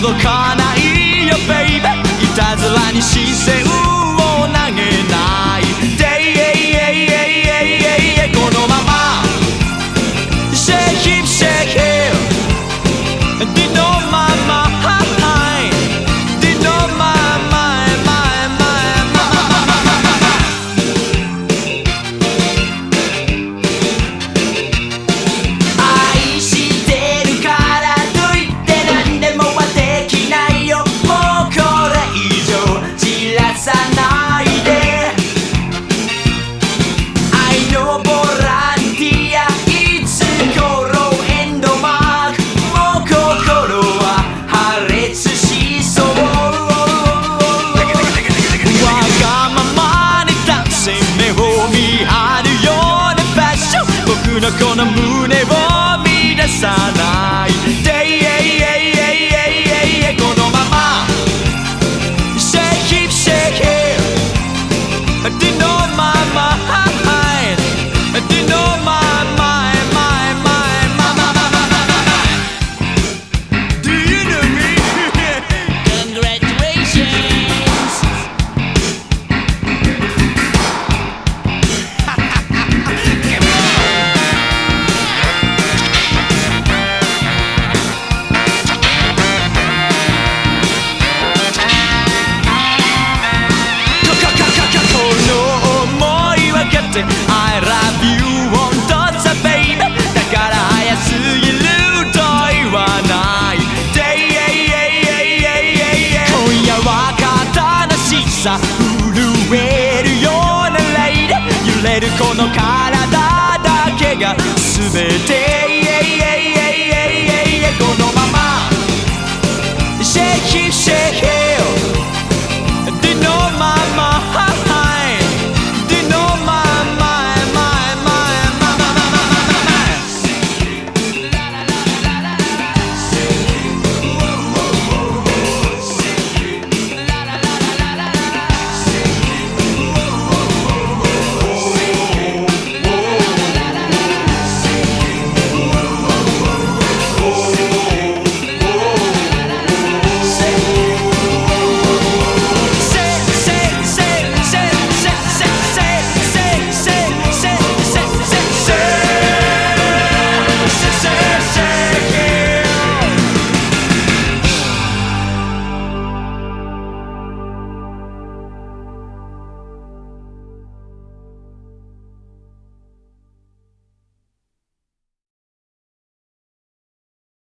届かないよベイベーいたずらに視線を投げない。gonna move さ震えるようなライド揺れるこの体だけが全てこのままシェイキシェイキ